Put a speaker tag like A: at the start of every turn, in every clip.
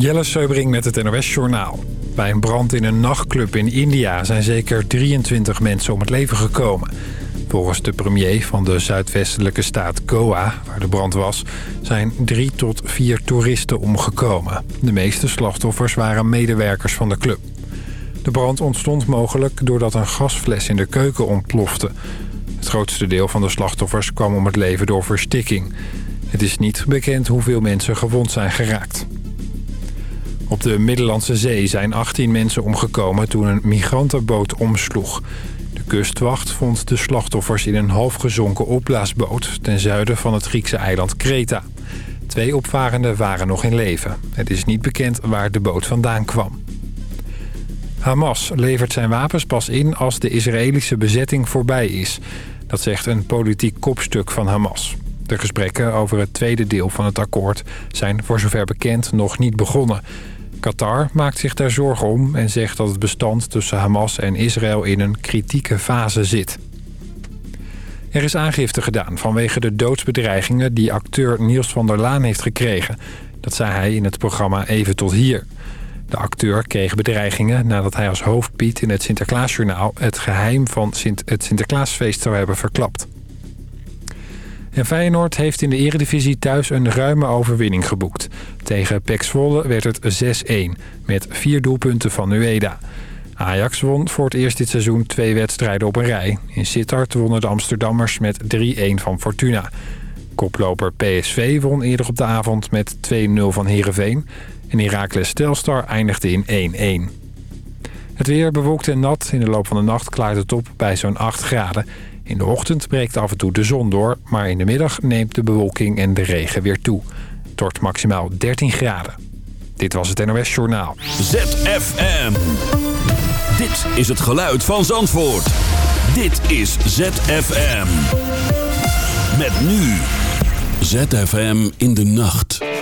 A: Jelle Seubring met het NOS Journaal. Bij een brand in een nachtclub in India zijn zeker 23 mensen om het leven gekomen. Volgens de premier van de zuidwestelijke staat Goa, waar de brand was... zijn drie tot vier toeristen omgekomen. De meeste slachtoffers waren medewerkers van de club. De brand ontstond mogelijk doordat een gasfles in de keuken ontplofte. Het grootste deel van de slachtoffers kwam om het leven door verstikking. Het is niet bekend hoeveel mensen gewond zijn geraakt. Op de Middellandse Zee zijn 18 mensen omgekomen toen een migrantenboot omsloeg. De kustwacht vond de slachtoffers in een halfgezonken opblaasboot... ten zuiden van het Griekse eiland Kreta. Twee opvarenden waren nog in leven. Het is niet bekend waar de boot vandaan kwam. Hamas levert zijn wapens pas in als de Israëlische bezetting voorbij is. Dat zegt een politiek kopstuk van Hamas. De gesprekken over het tweede deel van het akkoord zijn voor zover bekend nog niet begonnen. Qatar maakt zich daar zorgen om en zegt dat het bestand tussen Hamas en Israël in een kritieke fase zit. Er is aangifte gedaan vanwege de doodsbedreigingen die acteur Niels van der Laan heeft gekregen. Dat zei hij in het programma Even tot hier. De acteur kreeg bedreigingen nadat hij als hoofdpiet in het Sinterklaasjournaal... het geheim van het Sinterklaasfeest zou hebben verklapt. En Feyenoord heeft in de eredivisie thuis een ruime overwinning geboekt. Tegen PEC Zwolle werd het 6-1, met vier doelpunten van Ueda. Ajax won voor het eerst dit seizoen twee wedstrijden op een rij. In Sittard wonnen de Amsterdammers met 3-1 van Fortuna. Koploper PSV won eerder op de avond met 2-0 van Heerenveen. En Heracles Telstar eindigde in 1-1. Het weer bewolkt en nat. In de loop van de nacht klaart het op bij zo'n 8 graden. In de ochtend breekt af en toe de zon door, maar in de middag neemt de bewolking en de regen weer toe. Het maximaal 13 graden. Dit was het NOS Journaal.
B: ZFM. Dit is het geluid van Zandvoort. Dit is ZFM. Met nu. ZFM in de nacht.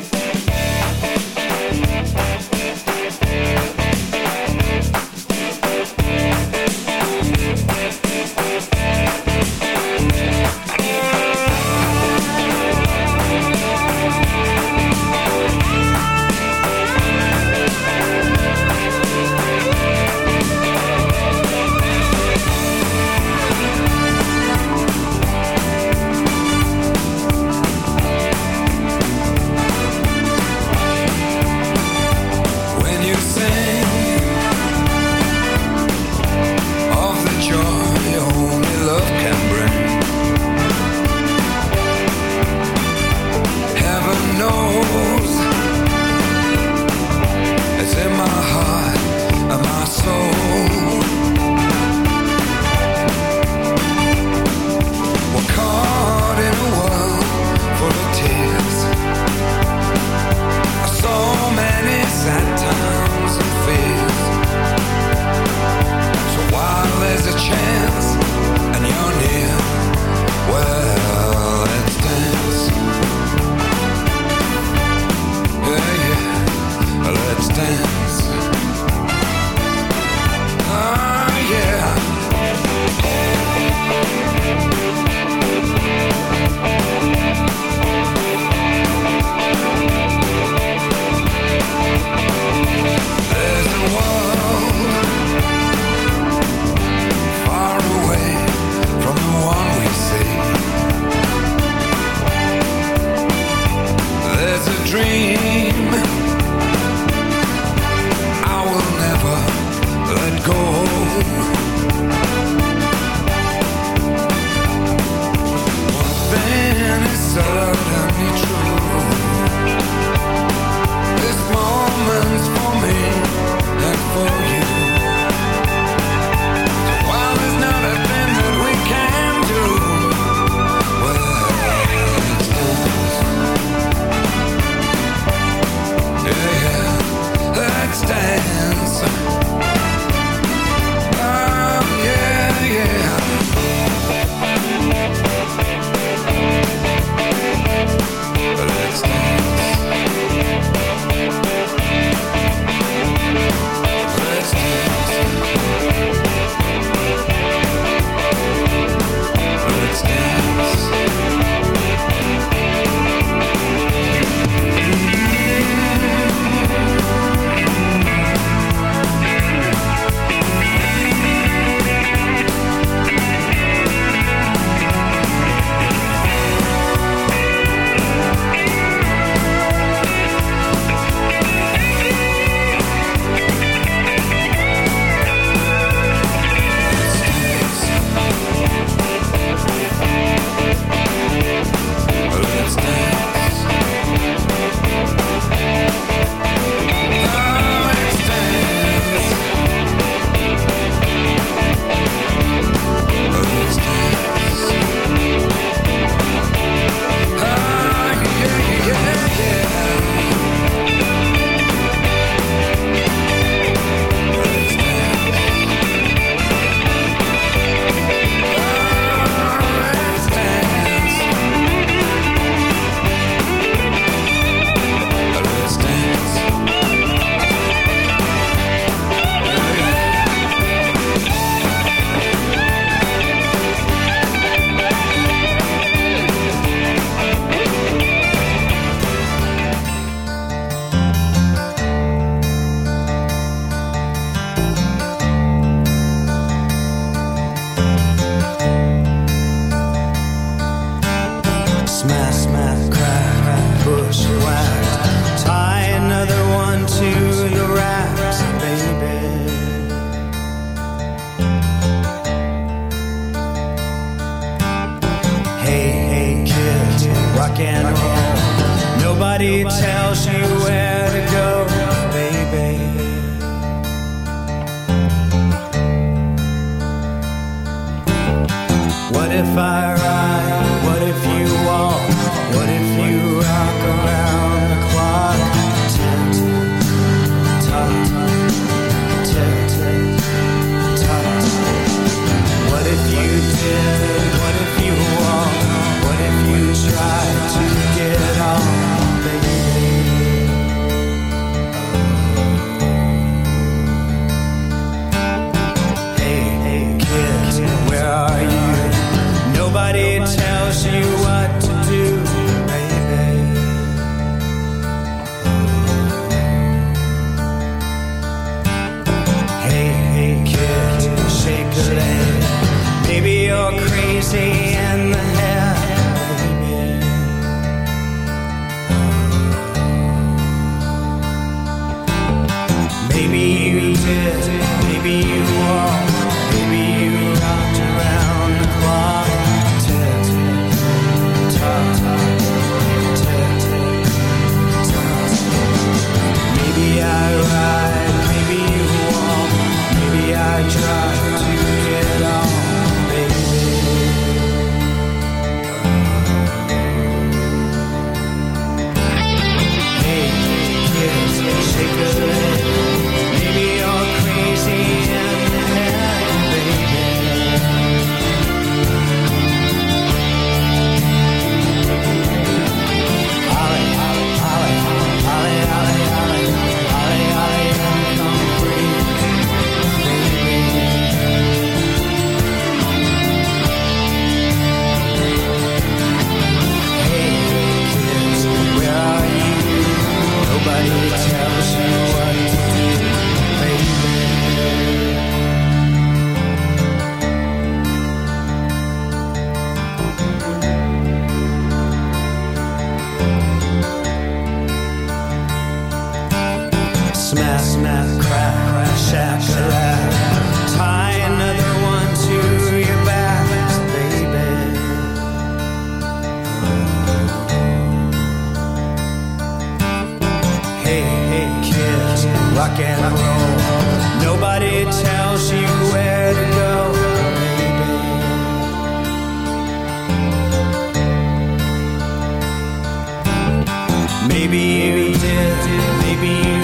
C: Be.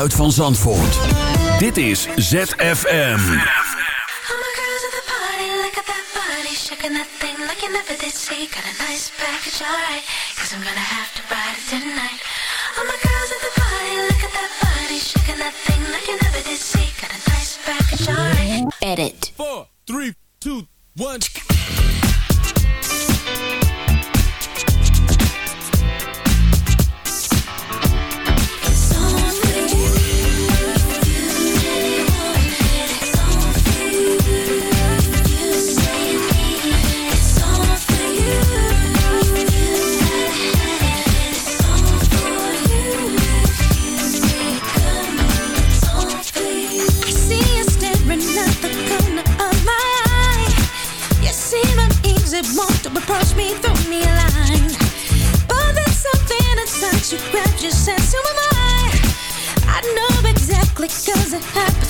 B: Geluid van Zandvoort. Dit is ZFM. Shaking that thing like you never did. See Got a nice package, alright. Cause I'm gonna have to ride it tonight. All my girls at the party, look at that body Shaking that thing like you never did. See Got a nice package, alright. Edit. 4, 3, 2, 1
D: quickly it happens.